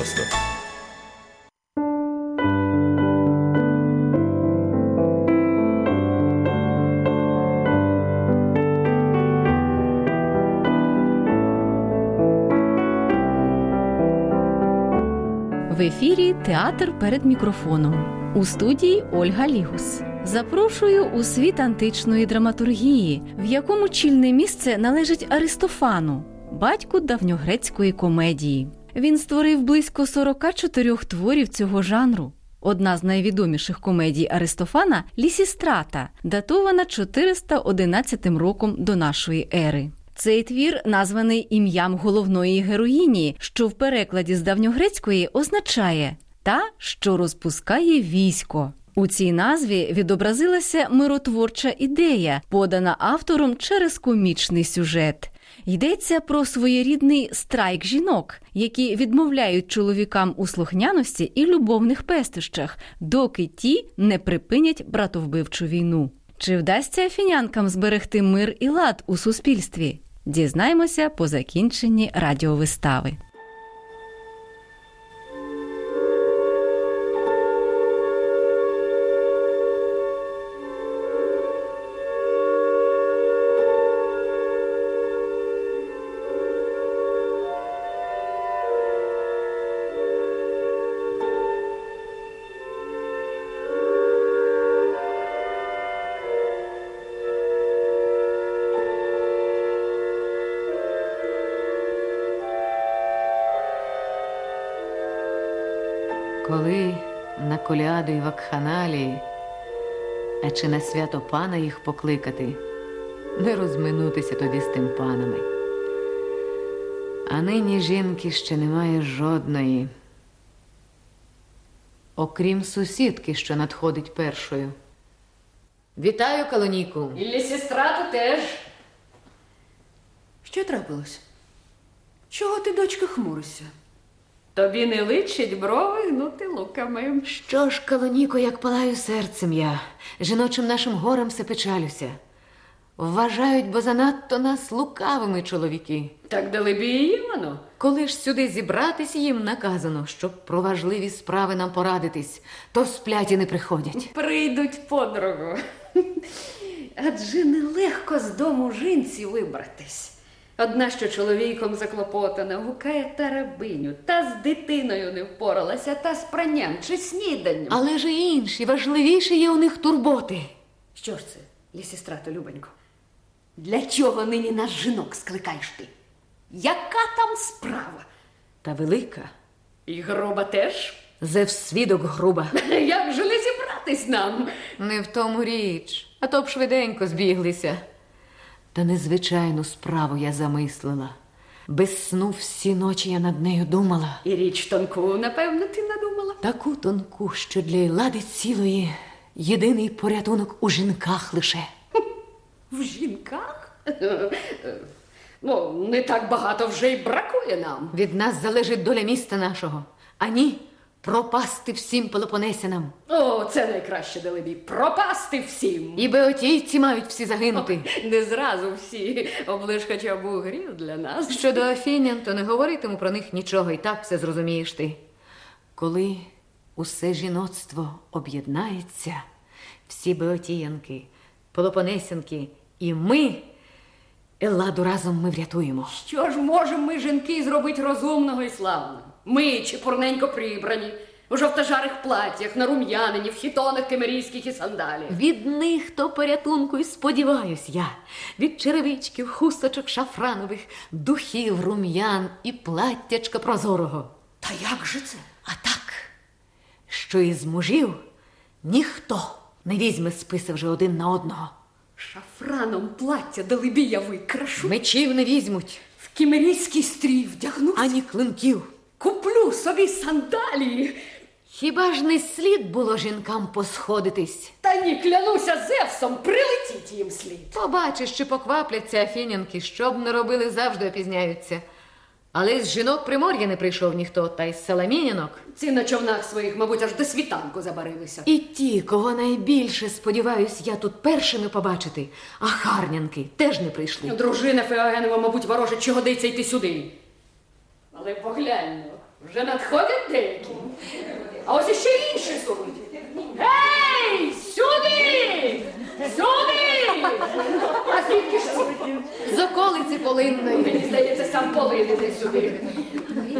просто. В ефірі Театр перед мікрофоном. У студії Ольга Лігус. Запрошую у світ античної драматургії, в якому чільне місце належить Аристофану, батьку давньогрецької комедії. Він створив близько 44 творів цього жанру. Одна з найвідоміших комедій Аристофана Лісістрата, датована 411 роком до нашої ери. Цей твір названий ім'ям головної героїні, що в перекладі з давньогрецької означає та, що розпускає військо. У цій назві відобразилася миротворча ідея, подана автором через комічний сюжет. Йдеться про своєрідний страйк жінок, які відмовляють чоловікам у слухняності і любовних пестищах, доки ті не припинять братовбивчу війну. Чи вдасться афінянкам зберегти мир і лад у суспільстві? Дізнаємося по закінченні радіовистави. Коли на коляду і вакханалії, а чи на свято пана їх покликати, не розминутися тоді з тим панами. А нині жінки ще немає жодної, окрім сусідки, що надходить першою. Вітаю, Калоніку. І лісістрату теж. Що трапилось? Чого ти, дочка, хмуришся? Тобі не личить брови гнути луками. Що ж, Калоніко, як палаю серцем я, жіночим нашим горем все печалюся. Вважають, бо занадто нас лукавими чоловіки. Так дали б її воно. Коли ж сюди зібратись їм наказано, щоб про важливі справи нам порадитись, то сплять і не приходять. Прийдуть подругу. Адже нелегко з дому жінці вибратись. Одна, що чоловіком заклопотана, гукає тарабиню, та з дитиною не впоралася, та з пранням чи сніданням. Але ж і інші, важливіші є у них турботи. Що ж це, лісістрато, любонько? Для чого нині нас жінок скликаєш ти? Яка там справа? Та велика. І гроба теж? Зевсвідок груба. Як же не зібратись нам? Не в тому річ, а то б швиденько збіглися. Та незвичайну справу я замислила. Без сну всі ночі я над нею думала. І річ тонку, напевно, ти надумала. Таку тонку, що для лади цілої єдиний порятунок у жінках лише. В жінках? Ну, не так багато вже й бракує нам. Від нас залежить доля міста нашого, а ні пропасти всім пелопонесянам. О, це найкраще далебі. Пропасти всім. І беотійці мають всі загинути. Не зразу всі. Облиш хоча б грів для нас. Щодо афінян, то не говоритиму про них нічого, і так все зрозумієш ти. Коли усе жіноцтво об'єднається, всі беотіянки, пелопонесянки і ми, Елладу разом ми врятуємо. Що ж можемо ми, жінки, зробити розумного і славного? Ми, чепурненько прибрані, у жовтожарих платтях, нарум'янені, в хітонах кемерійських і сандалі. Від них то порятунку й сподіваюсь я. Від черевичків, хусточок шафранових, духів, рум'ян і платтячка прозорого. Та як же це? А так, що із мужів ніхто не візьме списи вже один на одного. Шафраном плаття далебі я викрашу. Мечів не візьмуть, В кімерійський стрій вдягнусь. ані клинків. Куплю собі сандалії. Хіба ж не слід було жінкам посходитись? Та ні, клянуся Зевсом, прилетіть їм слід. Побачиш, чи поквапляться афінянки, що б не робили, завжди опізняються. Але з жінок примор'я не прийшов ніхто, та й з саламінянок. Ці на човнах своїх, мабуть, аж до світанку забарилися. І ті, кого найбільше сподіваюсь я тут першими побачити, а харнянки теж не прийшли. Дружина Феогенова, мабуть, ворожить, чи годиться йти сюди. Але поглянь, ну, Вже надходять деякі. А ось іще інші сунуть. Гей! Сюди! Сюди! А звідки ж це? З околиці полинної. Мені здається, сам полин іде сюди.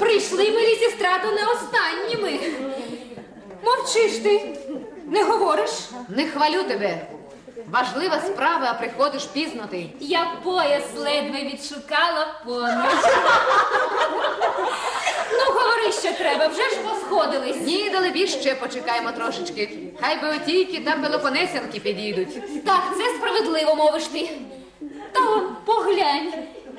Прийшли ми лісістрату не останніми. Мовчиш ти, не говориш? Не хвалю тебе. Важлива справа, а приходиш пізно ти. Я пояс ледве відшукала поміч. ну, говори, що треба, вже ж посходились. Ні, далебі ще почекаємо трошечки. Хай би отійки та Пелопонесянки підійдуть. Так, це справедливо мовиш ти. Та он, поглянь,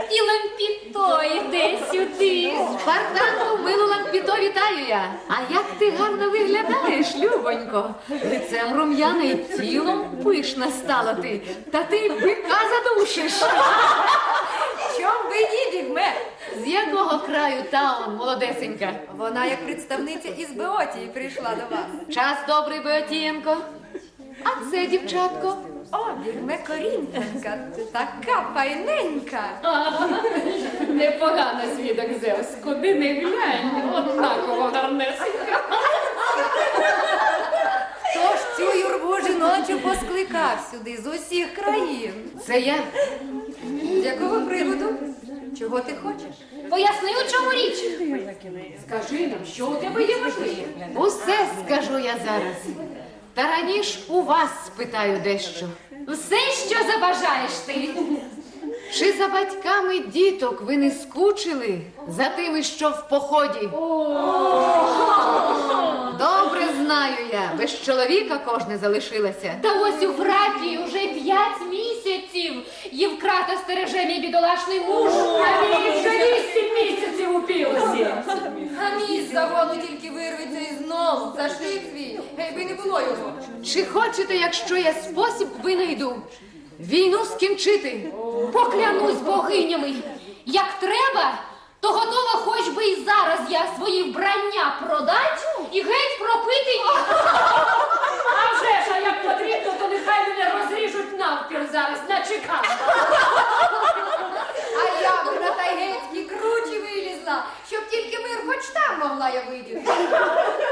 і лампіто йде сюди. Спартанку, милу лампіто, вітаю я. А як ти гарно виглядаєш, Любонько. Лицем рум'яна і тілом пишна стала ти. Та ти бика задушиш. Чом би ні, Бігме? З якого краю таун, молодесенька? Вона як представниця із Беотії прийшла до вас. Час добрий, Беотієнко. А це дівчатко. О, Бігме Корінтенка, така файненька. Непогано свідок Зевс, куди не глянь, однаково гарнесенька. Хто ж цю юрбу жіночу поскликав сюди з усіх країн? Це я. З якого приводу? Чого ти хочеш? Поясни, у чому річ. Скажи нам, що у тебе є важливе? Усе скажу я зараз. Та раніше у вас спитаю дещо. Все, що забажаєш ти. Чи за батьками діток ви не скучили за тими, що в поході? Знаю я, без чоловіка кожне залишилася. Та ось у Фракії уже п'ять місяців. Євкрата стереже мій бідолашний муж. А мені вже вісім місяців у пілосі. А мій з загону тільки вирветься і знову зашлик свій. Гей, би не було його. Чи хочете, якщо я спосіб винайду війну скінчити? Поклянусь богинями. Як треба, то готова хоч би і зараз я свої вбрання продать і геть пропити їх. А вже ж, а як потрібно, то нехай мене розріжуть навпіл зараз на. А я би на тайгецькі кручі вилізла, щоб тільки мир хоч там могла я видіти.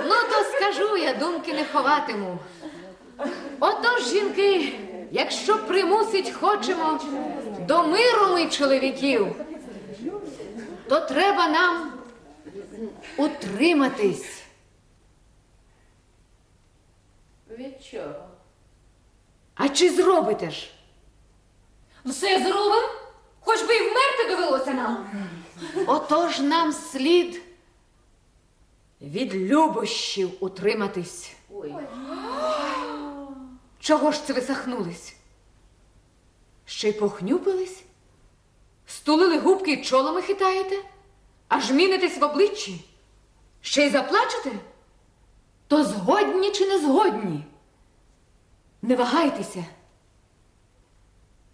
Ну, то скажу я, думки не ховатиму. Отож, жінки, якщо примусить хочемо до миру ми чоловіків, то треба нам утриматись. Від чого? А чи зробите ж? Все зробим, хоч би і вмерти довелося нам. Отож нам слід від любощів утриматись. Ой. Чого ж це ви сахнулись? Ще й похнюпились? Стулили губки і чоломи хитаєте? Аж мінитесь в обличчі? Ще й заплачете? То згодні чи не згодні? Не вагайтеся.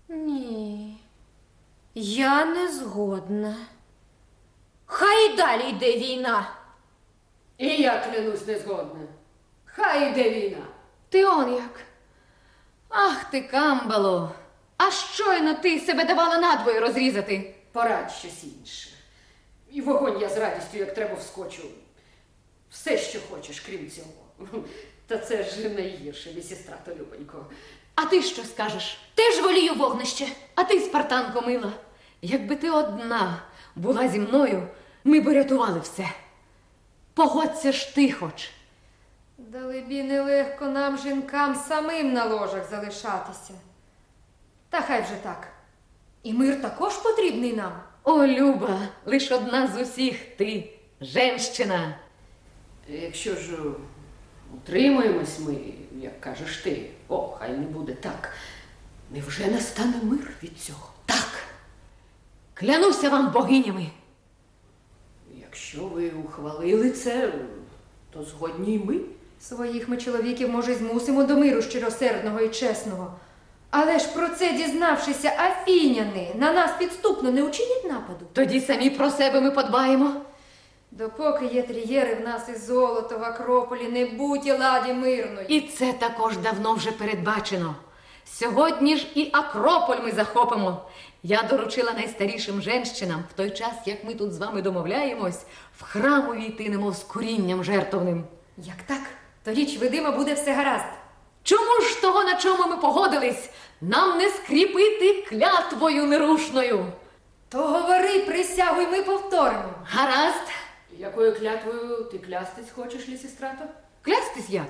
Ні, я не згодна. Хай і далі йде війна. І я клянусь не згодна. Хай іде війна. Ти он як. Ах ти, камбало. А щойно ти себе давала надвоє розрізати. Порадь щось інше. І вогонь я з радістю, як треба, вскочу. Все, що хочеш, крім цього. Та це ж найгірше, мій сестра Любонько. А ти що скажеш? Теж волію вогнище. А ти, Спартанко мила, якби ти одна була зі мною, ми б рятували все. Погодься ж ти хоч. Далебі нелегко нам, жінкам, самим на ложах залишатися. Та хай вже так. І мир також потрібний нам. О, Люба, лиш одна з усіх ти, женщина. Якщо ж е, утримуємось ми, як кажеш ти, о, хай не буде так. Невже настане мир від цього? Так, клянуся вам богинями. Якщо ви ухвалили це, то згодні й ми. Своїх ми чоловіків, може, й змусимо до миру щиросердного і чесного. Але ж про це дізнавшися, афіняни на нас підступно не учинять нападу. Тоді самі про себе ми подбаємо. Допоки є трієри в нас і золото в Акрополі, не будь і ладі мирної. І це також давно вже передбачено. Сьогодні ж і Акрополь ми захопимо. Я доручила найстарішим женщинам в той час, як ми тут з вами домовляємось, в храм увійти, немов з курінням жертовним. Як так, то річ видима буде все гаразд. Чому ж того, на чому ми погодились, нам не скріпити клятвою нерушною? То говори присягу, і ми повторимо. Гаразд, Якою клятвою ти клястись хочеш, лісістрато? клястись як?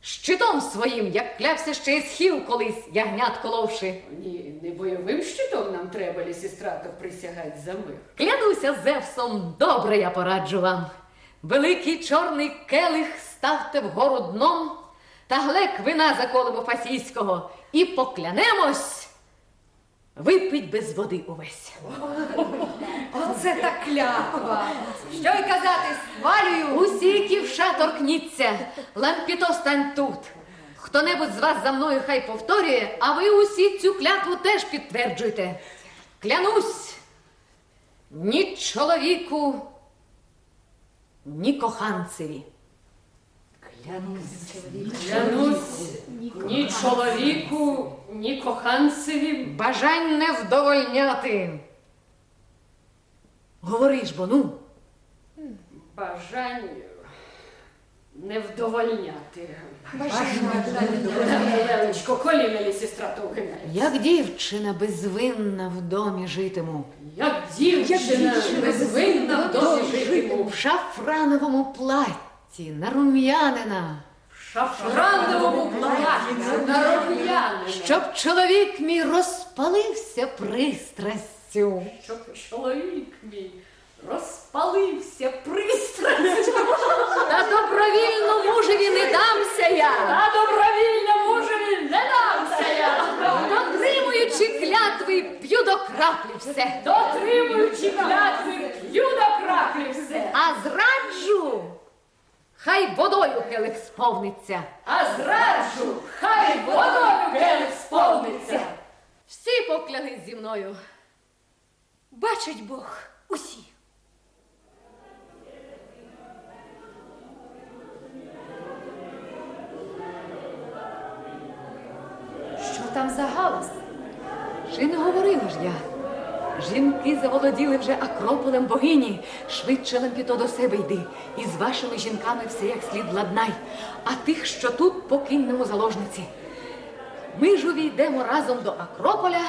Щитом своїм, як клявся ще із хіл колись, ягнят коловши. Ні, не бойовим щитом нам треба, лісістрато, присягать за мир. Клянуся Зевсом, добре я пораджу вам. Великий чорний келих ставте вгору дном, та глек вина заколимо фасійського і поклянемось. Випить без води увесь. Оце так клятва. Що й казати, схвалюю. Усі ківша торкніться, лампіто стань тут. Хто-небудь з вас за мною хай повторює, а ви усі цю клятву теж підтверджуйте. Клянусь, ні чоловіку, ні коханцеві. Клянусь ні чоловіку, ні коханцеві. Бажань не вдовольняти. Говори ж бо, ну. Бажань не вдовольняти. Яночко, коліна лісістрато вгинає. Як дівчина безвинна в домі житиму, Як дівчина безвинна в домі житиму. в шафрановому платті, нарум'янина. Шафрановому платі на рум'янина. Щоб чоловік мій розпалився пристрастю. Щоб чоловік мій розпалився пристрастю. Та добровільно мужеві не дамся я, Та добровільно мужеві не дамся я. дотримуючи клятви, п'ю до краплі все. Дотримуючи клятви, п'ю до краплі все. А зраджу, хай водою келих сповниться. А зраджу, хай водою келих сповниться. Всі поклянись зі мною. Бачить Бог усі. Що там за галас? Чи не говорила ж я? Жінки заволоділи вже Акрополем богині. Швидше лампіто до себе йди. І з вашими жінками все як слід ладнай. А тих, що тут, покинемо заложниці. Ми ж увійдемо разом до Акрополя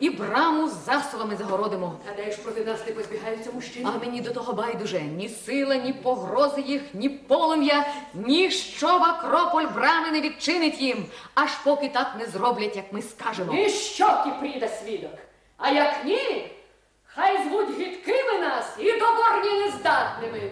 і браму з засувами загородимо. Гадаєш, проти нас не позбігаються мужчини? А мені до того байдуже ні сила, ні погрози їх, ні полум'я, ніщо в Акрополь брами не відчинить їм, аж поки так не зроблять, як ми скажемо. І що ті прийде свідок? А як ні, хай звуть гидкими нас і до борні нездатними.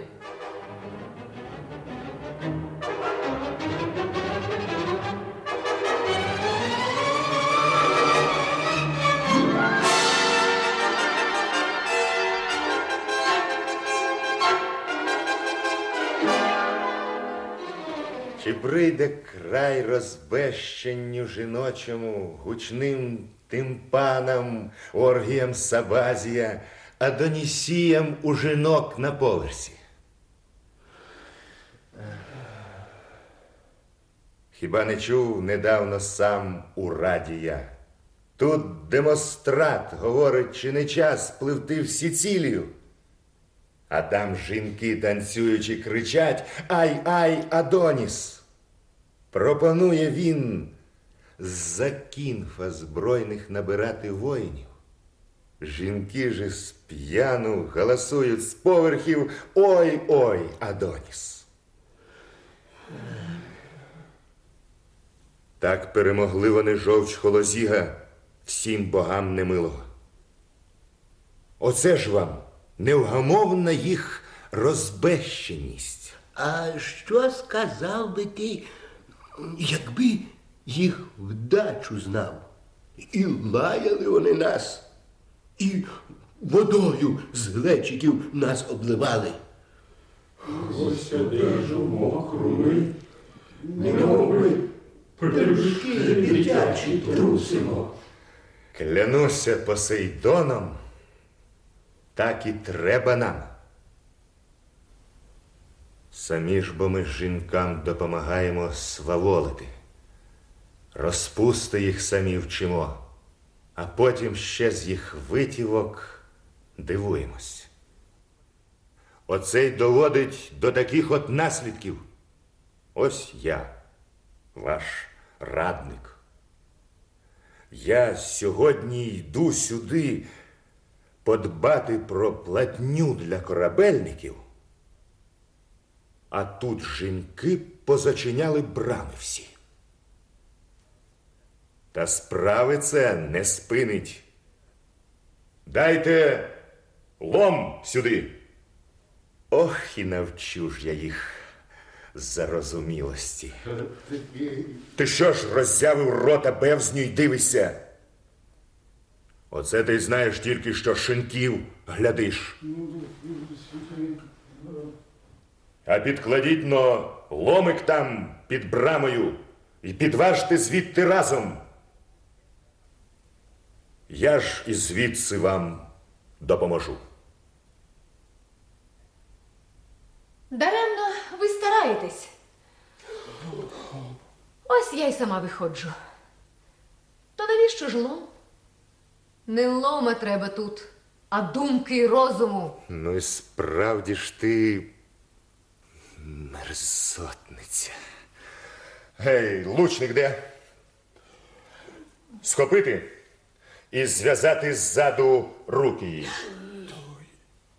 Чи прийде край розбещенню жіночому, гучним тимпанам, оргіям Сабазія, адонісіям у жінок на поверсі? Хіба не чув недавно сам у Радія? Тут демострат говорить, чи не час пливти в Сіцілію? А там жінки танцюючи кричать Ай, ай, Адоніс. Пропонує він з-за кінфа збройних набирати воїнів. Жінки же п'яну галасують з поверхів Ой, ой, Адоніс. Так перемогли вони жовч холозіга всім богам немилого. Оце ж вам невгамовна їх розбещеність. А що сказав би ти, якби їх вдачу знав? І лаяли вони нас, і водою з глечиків нас обливали. Ось одежу мокру ми, немови пелюшки дитячі трусимо. Клянуся Посейдоном, так і треба нам. Самі ж бо ми жінкам допомагаємо сваволити. Розпусти їх самі вчимо, а потім ще з їх витівок дивуємось. Оце й доводить до таких от наслідків. Ось я, ваш радник. Я сьогодні йду сюди подбати про платню для корабельників, а тут жінки позачиняли брами всі. Та справи це не спинить. Дайте лом сюди. Ох, і навчу ж я їх зарозумілості. Ти що ж роззявив рота бевзню й дивишся? Оце ти знаєш тільки, що шинків глядиш. А підкладіть но ломик там під брамою і підважте звідти разом. Я ж і звідси вам допоможу. Даремно ви стараєтесь. Ось я й сама виходжу. То навіщо ж лом? Не лома треба тут, а думки й розуму. Ну і справді ж ти мерзотниця. Гей, лучник де? Схопити і зв'язати ззаду руки їй.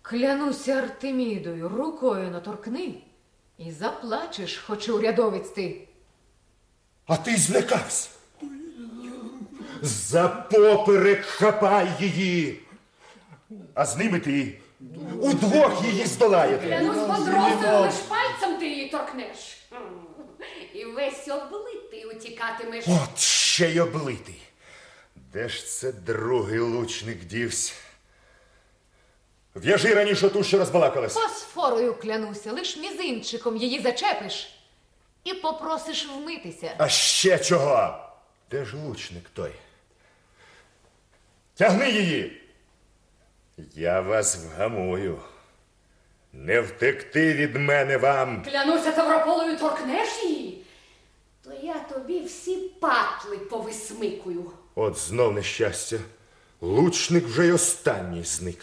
Клянуся Артемідою, рукою наторкни і заплачеш, хоч і урядовець ти. А ти злякався. За поперек хапай її. А з ними ти удвох її здолаєте. Клянусь подросою, лиш пальцем ти її торкнеш. І весь облитий утікатимеш. От ще й облитий. Де ж це другий лучник дівся? В'яжи раніше ту, що розбалакалась. Фосфорою клянуся, лиш мізинчиком її зачепиш і попросиш вмитися. А ще чого? Де ж лучник той? Тягни її. Я вас вгамую. Не втекти від мене вам. Клянуся Таврополою, торкнеш її, то я тобі всі патли повисмикую. От знов нещастя. Лучник вже й останній зник.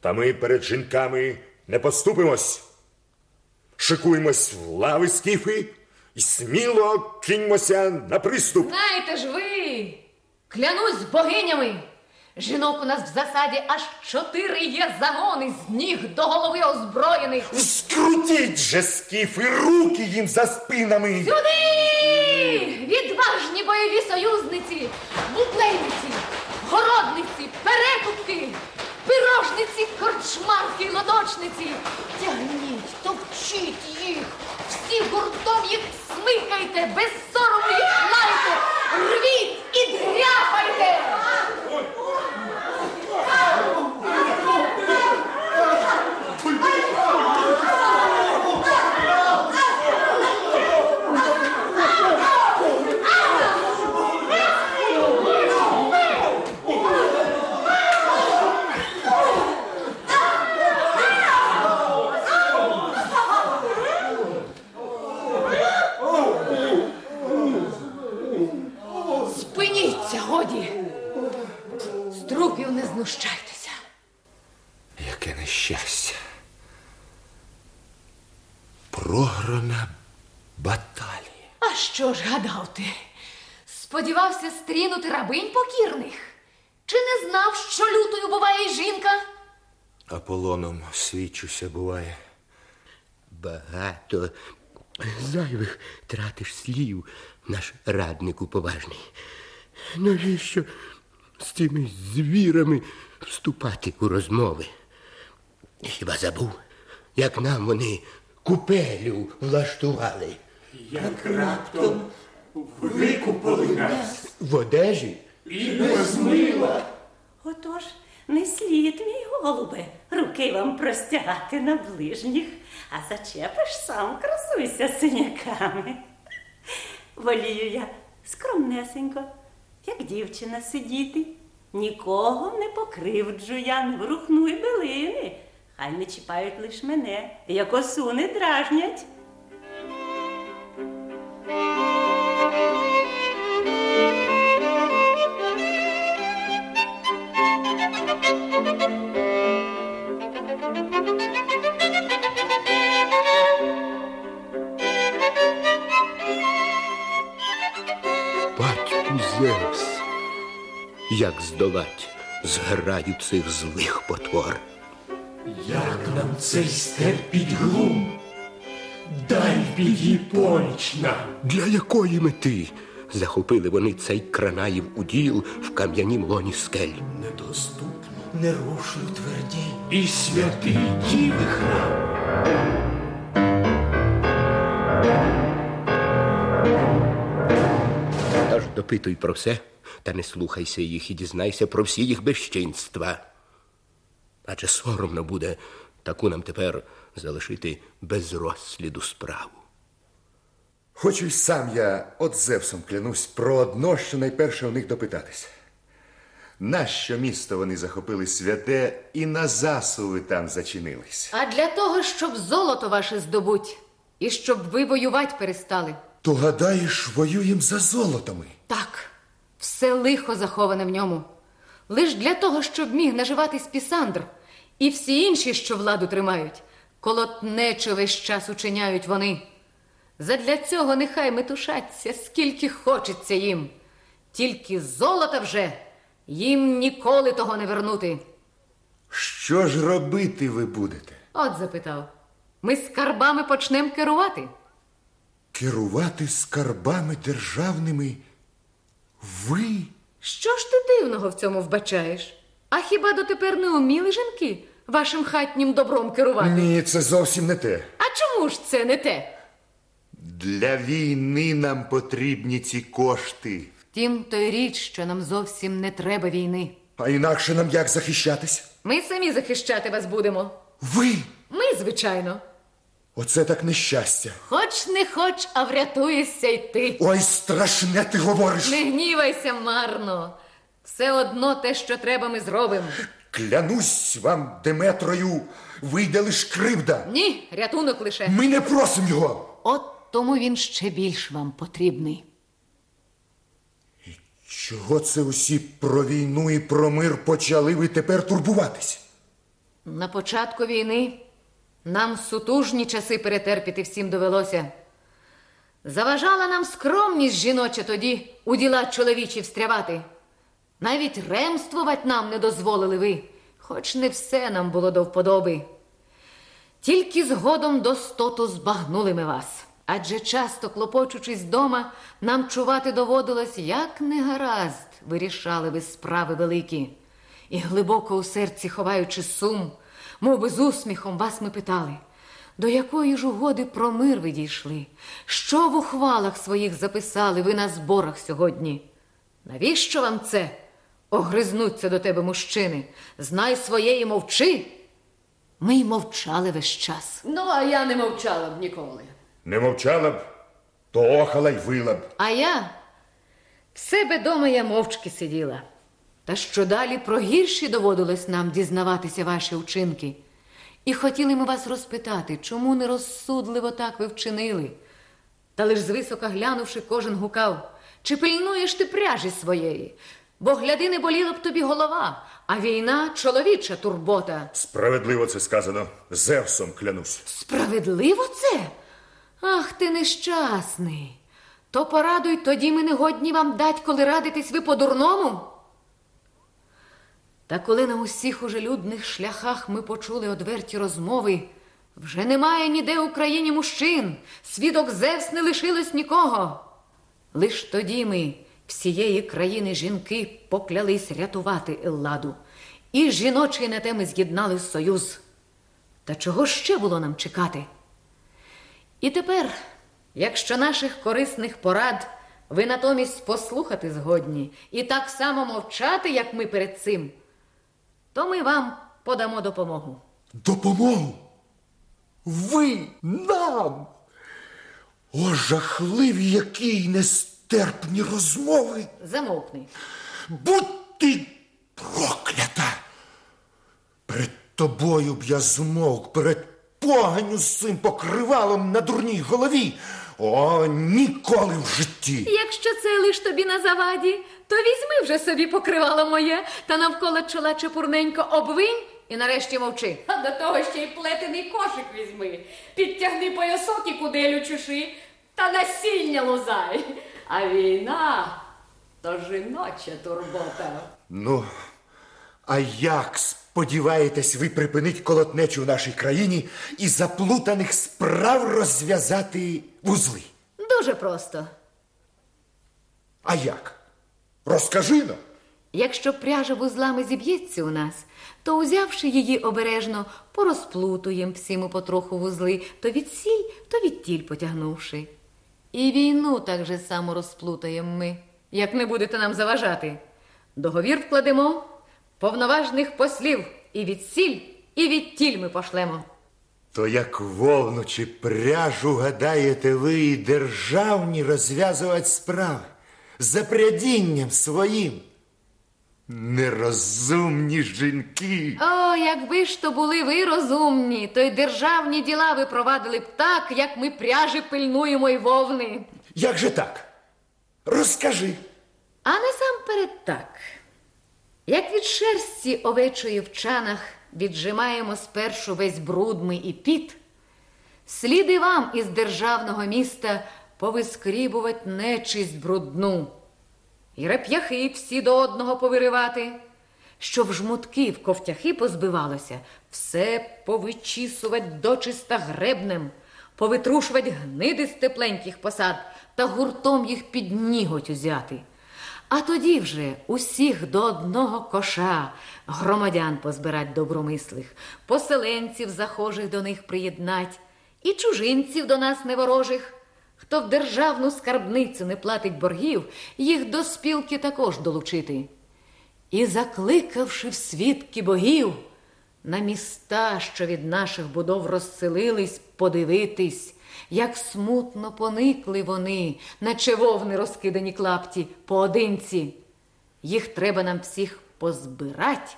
Та ми перед жінками не поступимось. Шикуємось в лави скіфи і сміло киньмося на приступ. Знаєте ж ви, клянусь богинями. Жінок у нас в засаді аж чотири є загони з ніг до голови озброєних. Скрутіть же скіфи, руки їм за спинами. Сюди! Відважні бойові союзниці, бутлейниці, городниці, перекупки, пирожниці, корчмарки, лодочниці. Тягніть, товчіть їх, всі гуртом їх смикайте, без сорому їх лайте, рвіть і дряпайте! Спиніться, годі! З трупів не знущайтеся. Яке нещастя. Програна баталія. А що ж гадав ти? Сподівався стрінути рабинь покірних? Чи не знав, що лютою буває й жінка? Аполлоном свідчуся буває. Багато зайвих тратиш слів, наш раднику поважний. Навіщо з цими звірами вступати у розмови? Хіба забув, як нам вони купелю влаштували? Як раптом викупали нас В одежі? і без мила. Отож, не слід, мій голубе, руки вам простягати на ближніх, а зачепиш сам красуйся синяками. Волію я скромнесенько, як дівчина сидіти. Нікого не покривджу я, не врухну й билини. Хай не чіпають лиш мене, як осу не дражнять. Як здолать зграю цих злих потвор? Як нам цей степ під глум? Дай піді поміч нам. Для якої мети захопили вони цей кранаїв уділ в кам'янім лоні скель? Недоступні, нерушно тверді. І святий діви храм. Тож допитуй про все, та не слухайся їх і дізнайся про всі їх безчинства. Адже соромно буде таку нам тепер залишити без розсліду справу. Хочу й сам я от Зевсом клянусь про одно, що найперше у них допитатися. Нащо місто вони захопили святе і на засуви там зачинились? А для того, щоб золото ваше здобуть, і щоб ви воювати перестали. То гадаєш, воюєм за золотами. Так, все лихо заховане в ньому. Лиш для того, щоб міг наживатись Пісандр і всі інші, що владу тримають, колотнечо весь час учиняють вони. Задля цього нехай метушаться, скільки хочеться їм. Тільки золота вже їм ніколи того не вернути. Що ж робити ви будете? От запитав. Ми скарбами почнемо керувати. Керувати скарбами державними ви? Що ж ти дивного в цьому вбачаєш? А хіба дотепер не уміли жінки вашим хатнім добром керувати? Ні, це зовсім не те. А чому ж це не те? Для війни нам потрібні ці кошти. Втім, то й річ, що нам зовсім не треба війни. А інакше нам як захищатись? Ми самі захищати вас будемо. Ви! Ми, звичайно. Оце так нещастя. Хоч не хоч, а врятуєшся й ти. Ой, страшне ти говориш. Не гнівайся марно. Все одно те, що треба, ми зробимо. Клянусь вам, Деметрою, вийде лиш кривда. Ні, рятунок лише. Ми не просимо його. От тому він ще більш вам потрібний. Чого це усі про війну і про мир почали ви тепер турбуватись? На початку війни нам сутужні часи перетерпіти всім довелося. Заважала нам скромність жіноча тоді у діла чоловічі встрявати. Навіть ремствувати нам не дозволили ви, хоч не все нам було до вподоби. Тільки згодом до стоту збагнули ми вас. Адже часто, клопочучись дома, нам чувати доводилось, як не гаразд вирішали ви справи великі. І глибоко у серці ховаючи сум, мов би з усміхом вас ми питали, до якої ж угоди про мир ви дійшли? Що в ухвалах своїх записали ви на зборах сьогодні? Навіщо вам це? Огризнуться до тебе мужчини. Знай своє і мовчи. Ми й мовчали весь час. Ну, а я не мовчала б ніколи. Не мовчала б, то охала й вила б. А я в себе дома я мовчки сиділа. Та що далі про гірші доводилось нам дізнаватися ваші вчинки. І хотіли ми вас розпитати, чому нерозсудливо так ви вчинили. Та лиш звисока глянувши, кожен гукав, чи пильнуєш ти пряжі своєї? Бо гляди, не боліла б тобі голова, а війна чоловіча турбота. Справедливо це сказано. Зевсом клянусь. Справедливо це? Ах, ти нещасний. То порадуй, тоді ми не годні вам дать, коли радитесь ви по-дурному. Та коли на усіх уже людних шляхах ми почули одверті розмови, вже немає ніде в Україні мужчин, свідок Зевс не лишилось нікого. Лиш тоді ми, всієї країни жінки, поклялись рятувати Елладу, і жіночий на те ми з'єднали союз. Та чого ще було нам чекати? І тепер, якщо наших корисних порад ви натомість послухати згодні і так само мовчати, як ми перед цим, то ми вам подамо допомогу. Допомогу? Ви нам? О, жахливі які нестерпні розмови. Замовкни. Будь ти проклята. Перед тобою б я змовк, перед поганю з цим покривалом на дурній голові. О, ніколи в житті. Якщо це лиш тобі на заваді, то візьми вже собі покривало моє та навколо чола чепурненько обвинь і нарешті мовчи. А до того ще й плетений кошик візьми. Підтягни поясок і куделю чуши, та насіння лузай. А війна то жіноча турбота. Ну, а як сподіваєтесь ви припинить колотнечу в нашій країні і заплутаних справ розв'язати вузли? Дуже просто. А як? Розкажи нам. Якщо пряжа вузлами зіб'ється у нас, то узявши її обережно, порозплутуєм всім потроху вузли, то від сіль, то від тіль потягнувши. І війну так же само розплутаєм ми, як не будете нам заважати. Договір вкладемо, повноважних послів і від сіль, і від тіль ми пошлемо. То як вовну чи пряжу гадаєте ви і державні розв'язувати справи за прядінням своїм. Нерозумні жінки. О, якби ж то були ви розумні, то й державні діла ви провадили б так, як ми пряжі пильнуємо й вовни. Як же так? Розкажи. А насамперед так. Як від шерсті овечої в чанах віджимаємо спершу весь бруд ми і піт, слід і вам із державного міста повискрібувать нечисть брудну, і реп'яхи всі до одного повиривати, що в жмутки в ковтяхи позбивалося, все повичісувать дочиста гребнем, повитрушувать гниди з тепленьких посад та гуртом їх під ніготь узяти. А тоді вже усіх до одного коша громадян позбирать добромислих, поселенців захожих до них приєднать, і чужинців до нас неворожих. Хто в державну скарбницю не платить боргів, їх до спілки також долучити. І закликавши в свідки богів, на міста, що від наших будов розселились, подивитись, як смутно поникли вони, наче вовни розкидані клапті поодинці. Їх треба нам всіх позбирать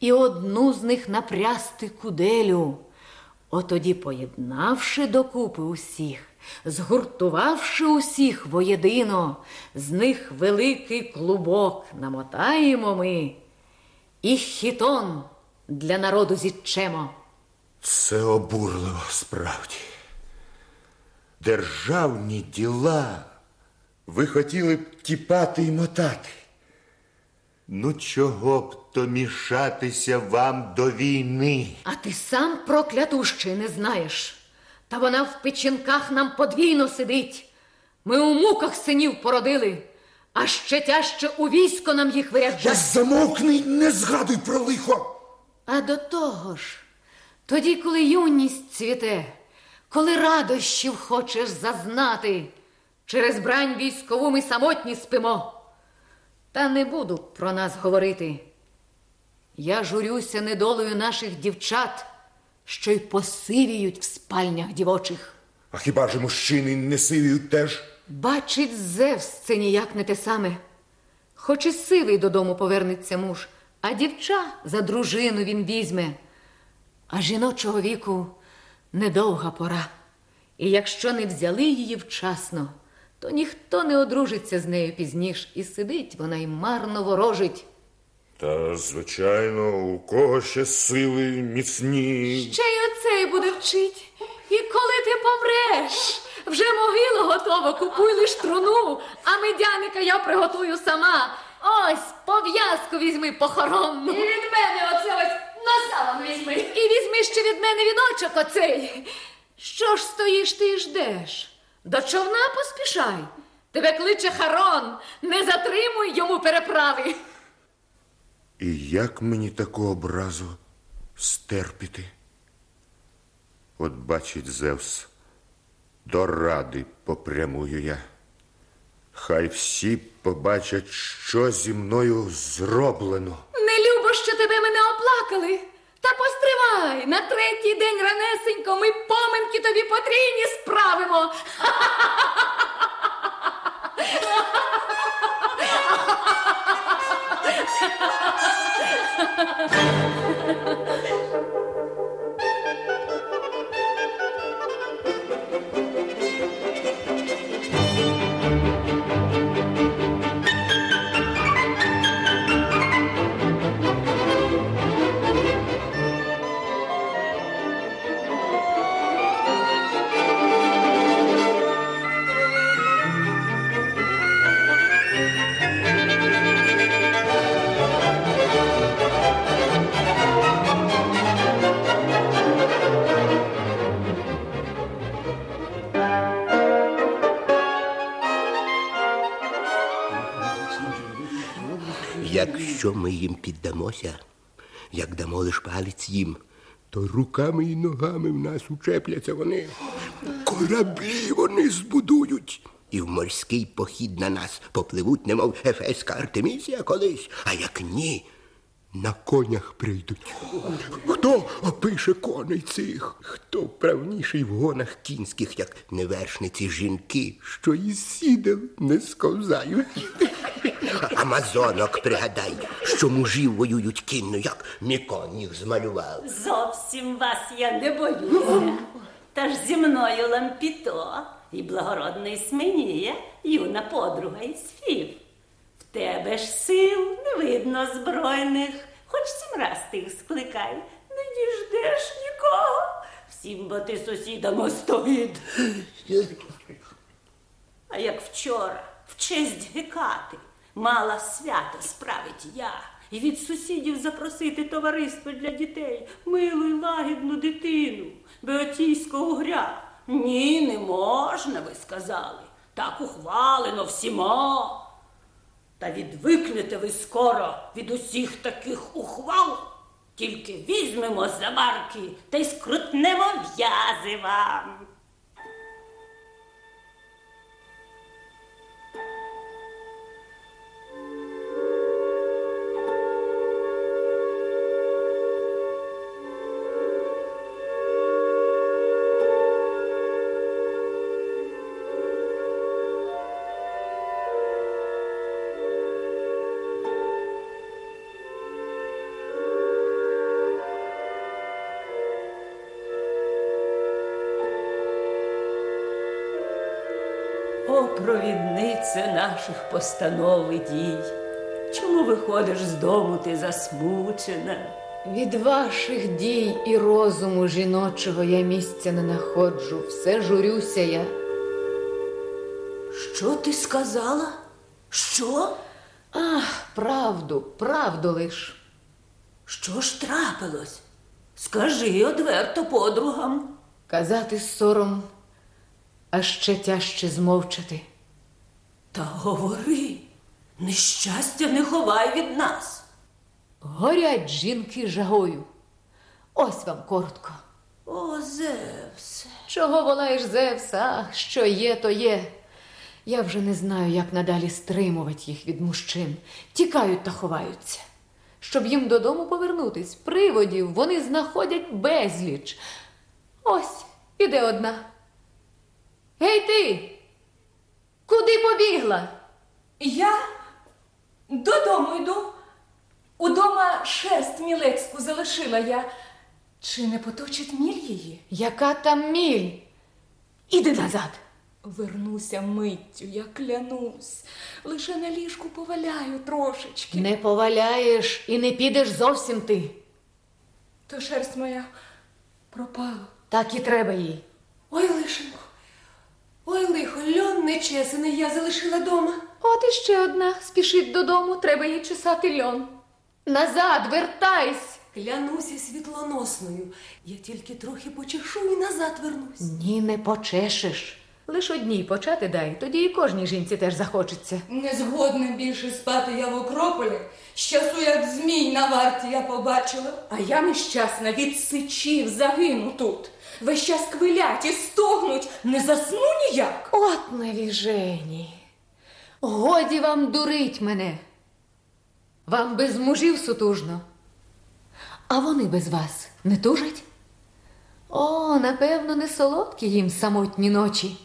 і одну з них напрясти куделю. Отоді, поєднавши докупи усіх, згуртувавши усіх воєдино, з них великий клубок намотаємо ми і хітон для народу зітчемо. Це обурливо справді. Державні діла ви хотіли б тіпати і мотати. Ну, чого б то мішатися вам до війни? А ти сам проклятущий не знаєш. Та вона в печінках нам подвійно сидить. Ми у муках синів породили, а ще тяжче у військо нам їх виряджать. Замовкни, не згадуй про лихо. А до того ж, тоді, коли юність цвіте, коли радощів хочеш зазнати, через брань військову ми самотні спимо. Та не буду про нас говорити. Я журюся недолею наших дівчат, що й посивіють в спальнях дівочих. А хіба ж мужчини не сивіють теж? Бачить Зевс це ніяк не те саме. Хоч і сивий додому повернеться муж, а дівча за дружину він візьме. А жіночого віку недовга пора. І якщо не взяли її вчасно, то ніхто не одружиться з нею пізніш, і сидить вона й марно ворожить. Та, звичайно, у кого ще сили міцні. Ще й оцей буде вчить. І коли ти помреш, вже могилу готова, купуй лиш труну, а медяника я приготую сама. Ось пов'язку візьми похоронну. І від мене оце ось на візьми. І візьми ще від мене віночок оцей. Що ж стоїш ти і ждеш? До човна поспішай. Тебе кличе Харон, не затримуй йому переправи. І як мені таку образу стерпіти? От бачить Зевс, до ради попрямую я. Хай всі побачать, що зі мною зроблено. Нелюбо, що тебе мене оплакали. Та постривай на третій день ранесенько ми поминки тобі потрійні справимо. Якщо ми їм піддамося, як дамо лиш палець їм, то руками і ногами в нас учепляться вони. Кораблі вони збудують. І в морський похід на нас попливуть, немов ефеська Артемісія колись, а як ні, на конях прийдуть. Хто опише коней цих? Хто вправніший в гонах кінських, як невершниці жінки, що і сідел не сковзають? Амазонок пригадай, що мужів воюють кінно, як Мікон їх змалював. Зовсім вас я не боюся. Та ж зі мною лампіто і благородний сменіє, юна подруга із фів. Тебе ж сил не видно збройних, хоч сім раз ти їх скликай, не діждеш нікого. Всім бо ти сусідам остогід. А як вчора, в честь Гекати, мала свято справить я і від сусідів запросити товариство для дітей, милу й лагідну дитину, Беотійського гря. Ні, не можна, ви сказали. Так ухвалено всіма. Та відвикнете ви скоро від усіх таких ухвал. Тільки візьмемо за барки та й скрутнемо в'язи вам. Наших постанов і дій. Чому виходиш з дому ти засмучена? Від ваших дій і розуму жіночого я місця не находжу, все журюся я. Що ти сказала? Що? Ах, правду, правду лиш. Що ж трапилось? Скажи одверто подругам. Казати сором, а ще тяжче змовчати. Та говори, нещастя не ховай від нас. Горять жінки жагою. Ось вам коротко. О, Зевсе. Чого волаєш Зевса? Ах, що є, то є. Я вже не знаю, як надалі стримувати їх від мужчин. Тікають та ховаються. Щоб їм додому повернутись, приводів вони знаходять безліч. Ось, іде одна. Гей ти! Куди побігла? Я додому йду. Удома шерсть мілецьку залишила я. Чи не поточить міль її? Яка там міль? Іди назад. Вернуся миттю, я клянусь. Лише на ліжку поваляю трошечки. Не поваляєш і не підеш зовсім ти. То шерсть моя пропала. Так і треба їй. Ой, лишенько. Ой, лихо, льон нечесаний я залишила дома. От іще одна спішить додому, треба їй чесати льон. Назад, вертайсь! Клянуся світлоносною. Я тільки трохи почешу і назад вернусь. Ні, не почешеш. Лиш одній почати дай, тоді і кожній жінці теж захочеться. Не згодна більше спати я в Окрополі. З часу, як змій на варті я побачила. А я нещасна від сичів загину тут. Весь час квилять і стогнуть, не засну ніяк. От невіжені. Годі вам дурить мене. Вам без мужів сутужно. А вони без вас не тужать? О, напевно, не солодкі їм самотні ночі.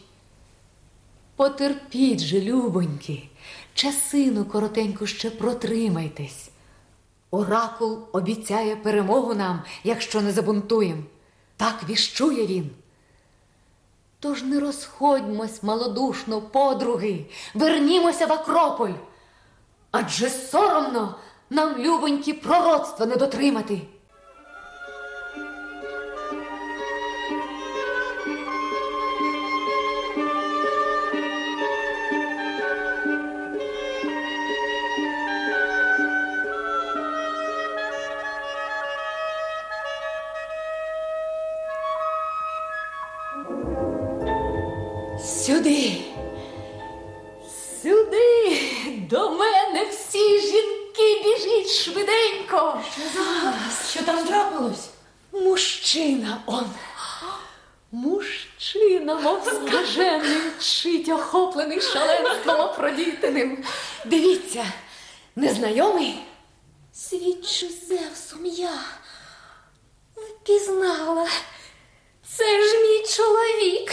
Потерпіть же, любоньки, часину коротеньку ще протримайтесь. Оракул обіцяє перемогу нам, якщо не забунтуєм. Так віщує він. Тож не розходьмось малодушно, подруги, вернімося в Акрополь. Адже соромно нам, любонькі, пророцтва не дотримати. Незнайомий. Свідчу Зевсом я впізнала. Це ж мій чоловік.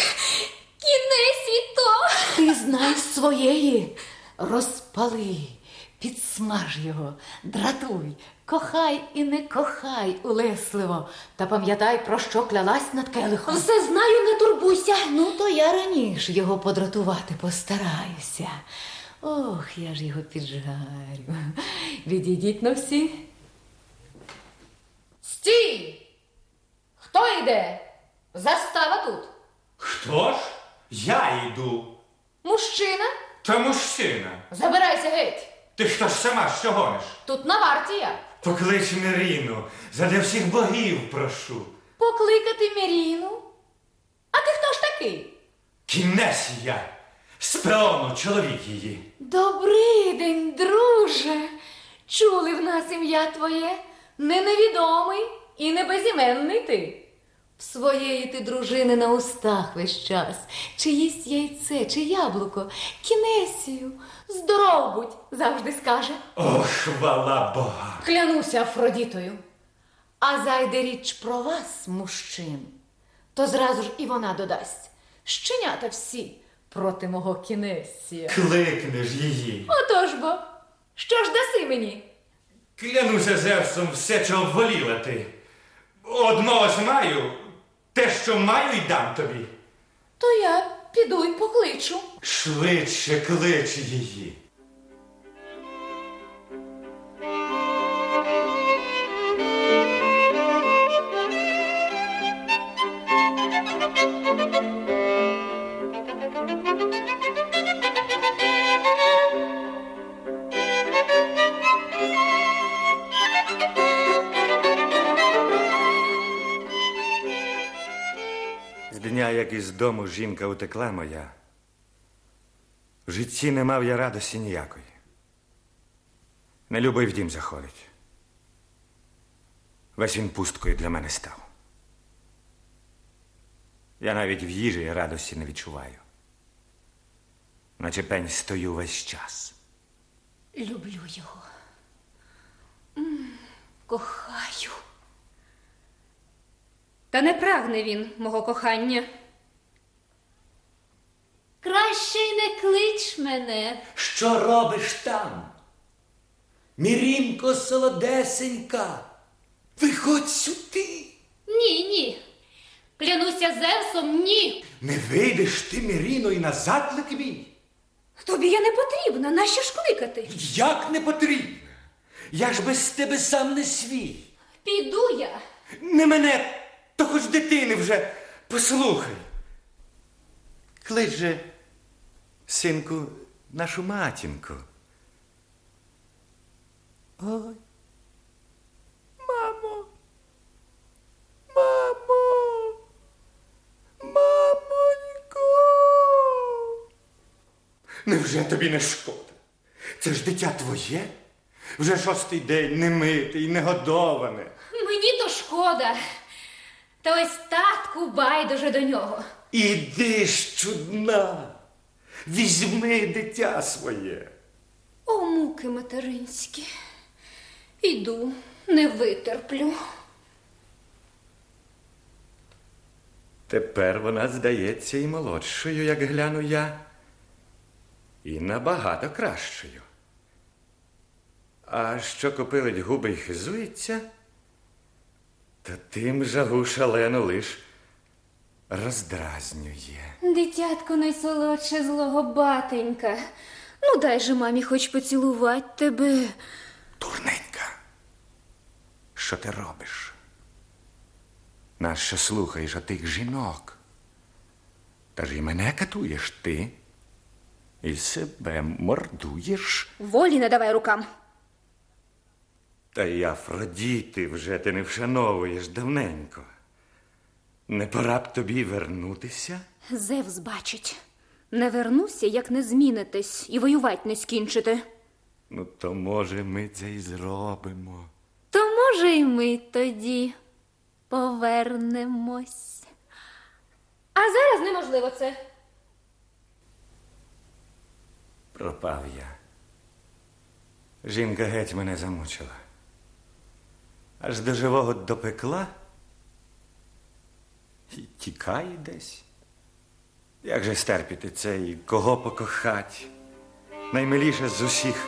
Кінець і то. Ти знай своєї, розпали, підсмаж його, дратуй, кохай і не кохай улесливо, та пам'ятай, про що клялась над келихом. Все знаю, не турбуйся. Ну, то я раніше його подратувати постараюся. Ох, я ж його піджарю. Відійдіть на всі. Стій! Хто йде? Застава тут. Хто ж? Я йду. Мужчина? Та мужчина. Забирайся геть. Ти що ж сама що гониш? Тут на варті я. Поклич Міріну, задля всіх богів прошу. Покликати Міріну. А ти хто ж такий? Кінець я, спеону чоловік її. Добрий день, друже. Чули в нас ім'я твоє? Не невідомий і не безіменний ти. В своєї ти дружини на устах весь час. Чи їсть яйце, чи яблуко, кінесію. Здоров будь, завжди скаже. О, хвала Бога. Клянуся Афродітою. А зайде річ про вас, мужчин, то зразу ж і вона додасть. Щенята всі проти мого кінесія. Кликнеш її. Отож бо, що ж даси мені? Клянуся Зевсом все, чого воліла ти. Одного ж маю, те, що маю, й дам тобі. То я піду й покличу. Швидше клич її. Дня, як із дому жінка утекла моя, в житті не мав я радості ніякої. Не любив дім заходить. Весь він пусткою для мене став. Я навіть в їжі радості не відчуваю. Наче пень стою весь час. Люблю його. Кохаю. Та не прагне він мого кохання. Краще й не клич мене. Що робиш там? Мірінко солодесенька, виходь сюди. Ні, ні. Клянуся Зевсом, ні. Не вийдеш ти, Міріно, і на заклик мій. Тобі я не потрібна, нащо ж кликати? Як не потрібно? Я ж без тебе сам не свій. Піду я. Не мене, то хоч дитини вже послухай. Клич же, синку, нашу матінку. Ой. Мамо. Мамо. Мамонько. Невже тобі не шкода? Це ж дитя твоє? Вже шостий день не мите і не годоване. Мені то шкода. Та ось татку байдуже до нього. Іди ж, чудна, візьми дитя своє. О, муки материнські. Іду, не витерплю. Тепер вона здається і молодшою, як гляну я, і набагато кращою. А що копилить губи й хизується, то тим жагу шалену лиш роздразнює. Дитятко найсолодше злого батенька. Ну, дай же мамі хоч поцілувати тебе. Дурненька, що ти робиш? Нащо слухаєш отих жінок? Та ж і мене катуєш ти, і себе мордуєш. Волі не давай рукам. Та й Афродіти вже ти не вшановуєш давненько. Не пора б тобі вернутися? Зевс бачить. Не вернуся, як не змінитесь і воювати не скінчите. Ну, то може ми це і зробимо. То може й ми тоді повернемось. А зараз неможливо це. Пропав я. Жінка геть мене замучила. Аж до живого допекла і тікає десь. Як же стерпіти це і кого покохать? Наймиліша з усіх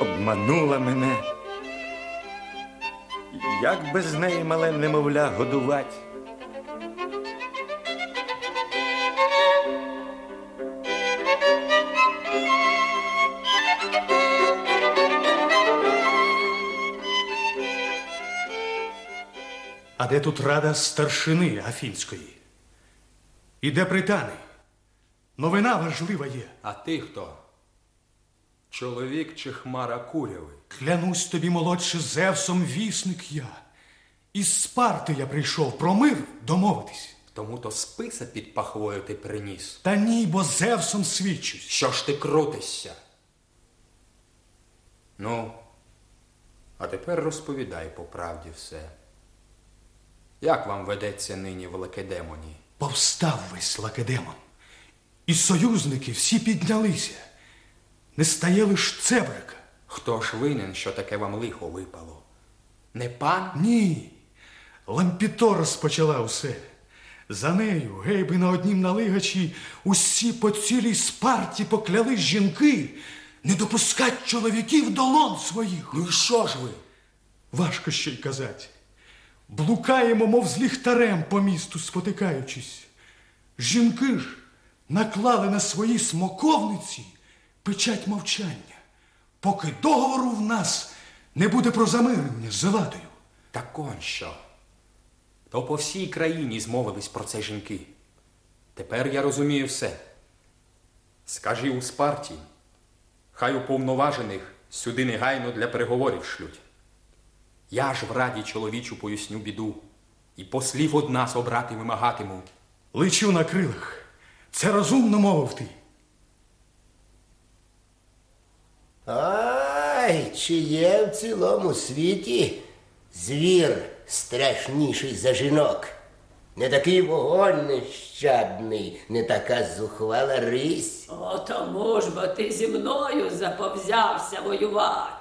обманула мене. Як без неї мале немовля годувати? Де тут рада старшини Афінської? І де притани? Новина важлива є. А ти хто? Чоловік чи хмара куряви? Клянусь тобі, молодше, Зевсом вісник я. Із Спарти я прийшов про мир домовитись. Тому то списа під пахвою ти приніс. Та ні, бо Зевсом свідчусь. Що ж ти крутишся? Ну, а тепер розповідай по правді все. Як вам ведеться нині в Лакедемоні? Повстав весь лакедемон. І союзники всі піднялися. Не стає лиш цебрика. Хто ж винен, що таке вам лихо випало? Не пан? Ні. Лампіто розпочала усе. За нею, гейби на однім налигачі, усі по цілій спарті поклялись жінки не допускать чоловіків до лон своїх. Ну і що ж ви? Важко ще й казати. Блукаємо, мов з ліхтарем по місту спотикаючись. Жінки ж наклали на свої смоковниці печать мовчання, поки договору в нас не буде про замирення з Еладою. Так он що? То по всій країні змовились про це жінки. Тепер я розумію все. Скажи у Спарті, хай уповноважених сюди негайно для переговорів шлють. Я ж в раді чоловічу поясню біду, і послів од нас обрати вимагатиму. Лечу на крилах. Це розумно мовив ти. Ай, чи є в цілому світі звір страшніший за жінок? Не такий вогонь нещадний, не така зухвала рись. О, тому ж бо ти зі мною заповзявся воювати.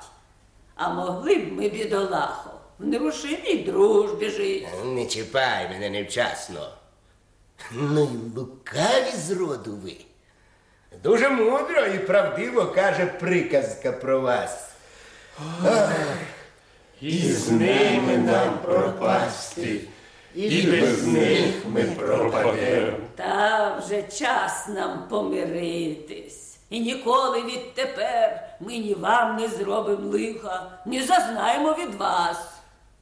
А могли б ми, бідолахо, в нерушимій дружбі жити. Не чіпай мене невчасно. Ну й лукаві зроду ви. Дуже мудро і правдиво каже приказка про вас. Ах, і з ними нам пропасти, і без них ми пропадемо. Та вже час нам помиритись. І ніколи відтепер ми ні вам не зробимо лиха, ні зазнаємо від вас.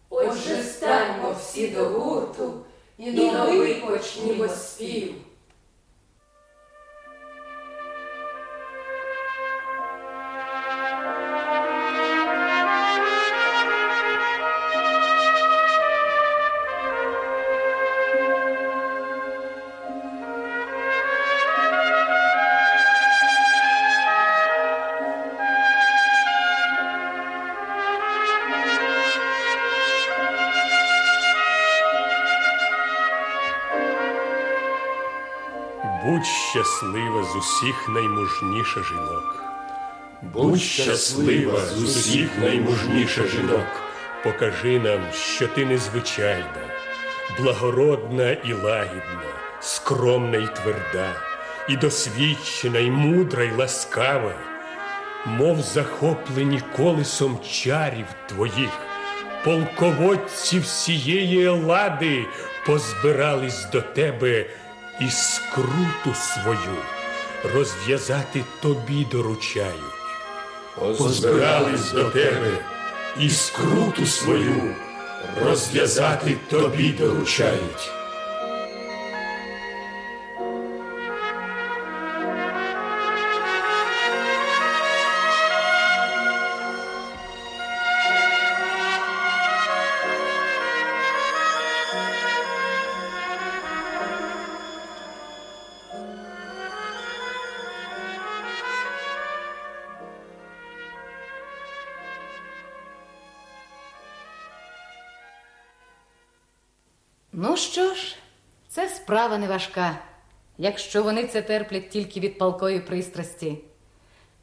Отже, станьмо всі до гурту і новий почнімо спів. Щаслива з усіх наймужніша жінок. Будь щаслива з усіх наймужніша жінок. Покажи нам, що ти незвичайна, благородна і лагідна, скромна і тверда, і досвідчена, і мудра, і ласкава, мов захоплені колесом чарів твоїх, полководці всієї Елади позбирались до тебе і скруту свою розв'язати тобі доручають. Позбирались до тебе і скруту свою розв'язати тобі доручають. Справа не важка, якщо вони це терплять тільки від палкої пристрасті.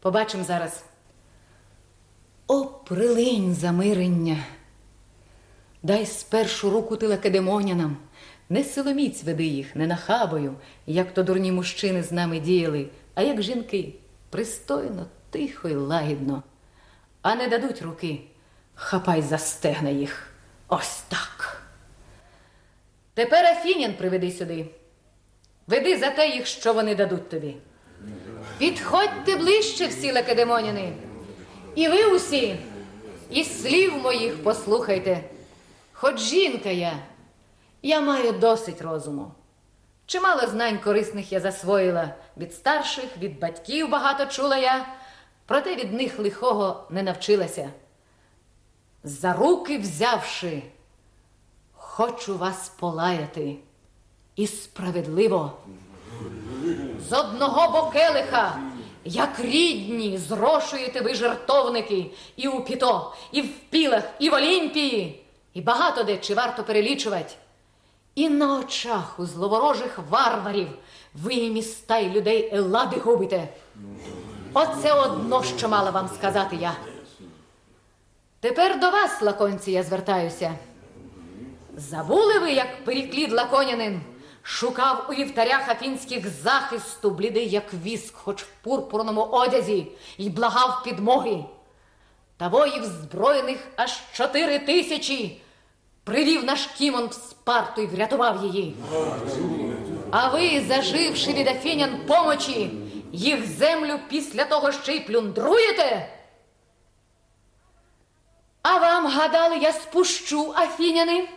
Побачимо зараз. О, прилинь замирення. Дай спершу руку ти лакедемонянам, не силоміць веди їх, не нахабою, як то дурні мужчини з нами діяли, а як жінки, пристойно, тихо й лагідно. А не дадуть руки, хапай за стегна їх. Ось так. Тепер Афінян приведи сюди. Веди за те їх, що вони дадуть тобі. Підходьте ближче всі лакедемоняни. І ви усі, і слів моїх послухайте. Хоч жінка я, я маю досить розуму. Чимало знань корисних я засвоїла від старших, від батьків багато чула я, проте від них лихого не навчилася. За руки взявши, хочу вас полаяти і справедливо. З одного бокелиха, як рідні, зрошуєте ви жертовники і у Піто, і в Пілах, і в Олімпії, і багато де чи варто перелічувати. І на очах у зловорожих варварів ви і міста й людей Еллади губите. Оце одно, що мала вам сказати я. Тепер до вас, лаконці, я звертаюся. Забули ви, як переклід лаконянин шукав у вівтарях афінських захисту, блідий, як віск, хоч в пурпурному одязі, і благав підмоги. Та воїв зброєних аж чотири тисячі привів наш Кімон в Спарту і врятував її. А ви, заживши від афінян помочі, їх землю після того ще й плюндруєте? А вам гадали, я спущу афіняни?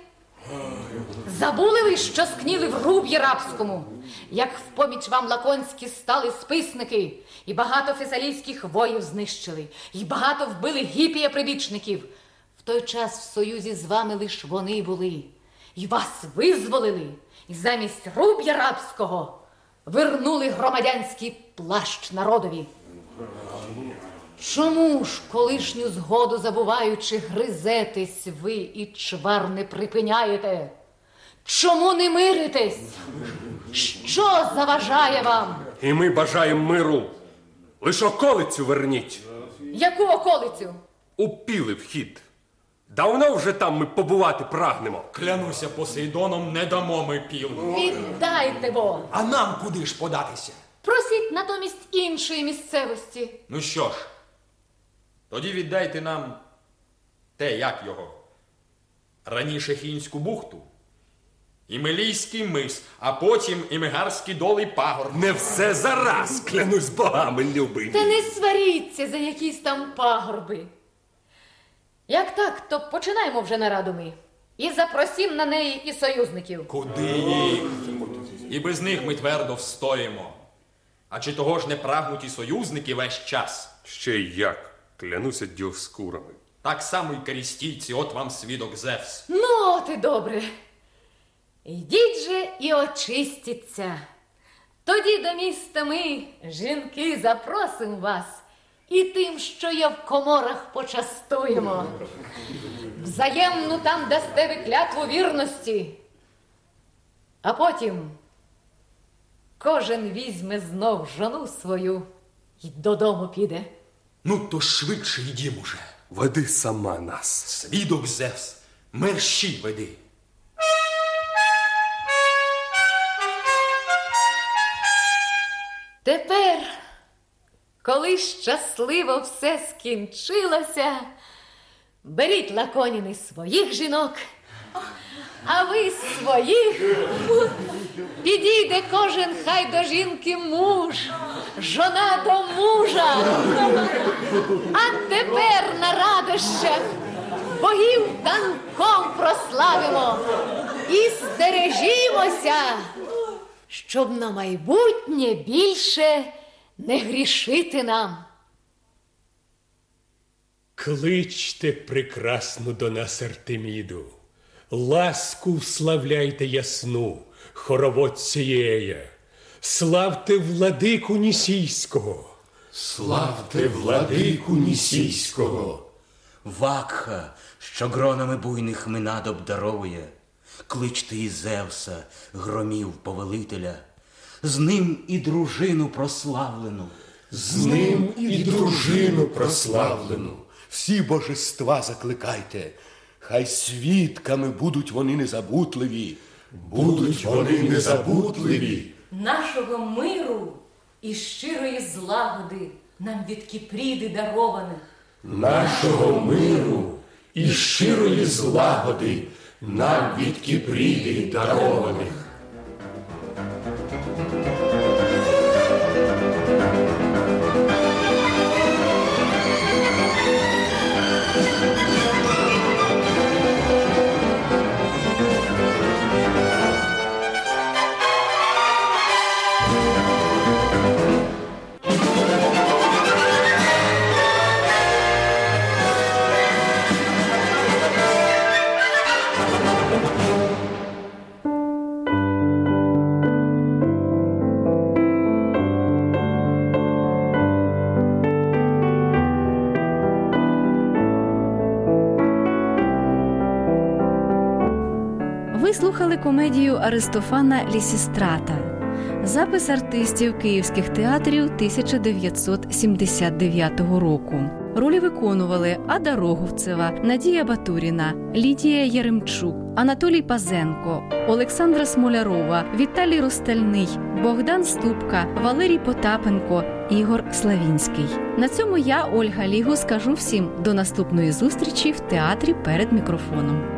Забули ви, що скніли в руб'ї рабському, як в поміч вам лаконські стали списники, і багато фесалійських воїв знищили, і багато вбили гіпія прибічників. В той час в союзі з вами лиш вони були, і вас визволили, і замість руб'я рабського вернули громадянський плащ народові. Чому ж колишню згоду забуваючи, гризетесь ви і чвар не припиняєте? Чому не миритесь? Що заважає вам? І ми бажаємо миру. Лиш околицю верніть. Яку околицю? Упіли вхід. Давно вже там ми побувати прагнемо. Клянуся Посейдоном, не дамо ми піл. Віддайте бо. А нам куди ж податися? Просіть натомість іншої місцевості. Ну що ж, тоді віддайте нам те, як його. Раніше Хінську бухту, і Мелійський мис, а потім і Мегарський долий пагор. Не все зараз, клянусь богами, любий. Та не сваріться за якісь там пагорби. Як так, то починаємо вже нараду ми. І запросім на неї і союзників. Куди їх? І без них ми твердо встоїмо. А чи того ж не прагнуть і союзники весь час? Ще й як, клянуся діоскурами. Так само й карістійці, от вам свідок Зевс. Ну, от і добре. Йдіть же і очистіться. Тоді до міста ми, жінки, запросимо вас. І тим, що є в коморах, почастуємо. Взаємну там дасте ви клятву вірності. А потім кожен візьме знов жону свою і додому піде. Ну, то швидше йдім уже. Веди сама нас. Свідок Зевс, мерщій веди. Тепер, коли щасливо все скінчилося, беріть лаконіни своїх жінок, а ви своїх. Підійде кожен хай до жінки муж, жона до мужа. А тепер на радощах богів танком прославимо і стережімося щоб на майбутнє більше не грішити нам. Кличте прекрасну до нас Артеміду, ласку вславляйте ясну, хоровод цієя, славте владику Нісійського. Славте владику Нісійського, Вакха, що гронами буйних минад обдаровує, Кличте і Зевса, громів повелителя, з ним і дружину прославлену. З ним і дружину прославлену. Всі божества закликайте, хай свідками будуть вони незабутливі, будуть вони незабутливі. Нашого миру і щирої злагоди нам від Кіпріди дарованих, Нашого миру і щирої злагоди нам від Кіпріди дарованих. Аристофана Лісістрата. Запис артистів київських театрів 1979 року. Ролі виконували Ада Роговцева, Надія Батуріна, Лідія Яремчук, Анатолій Пазенко, Олександра Смолярова, Віталій Ростальний, Богдан Ступка, Валерій Потапенко, Ігор Славінський. На цьому я, Ольга Лігу, скажу всім до наступної зустрічі в театрі перед мікрофоном.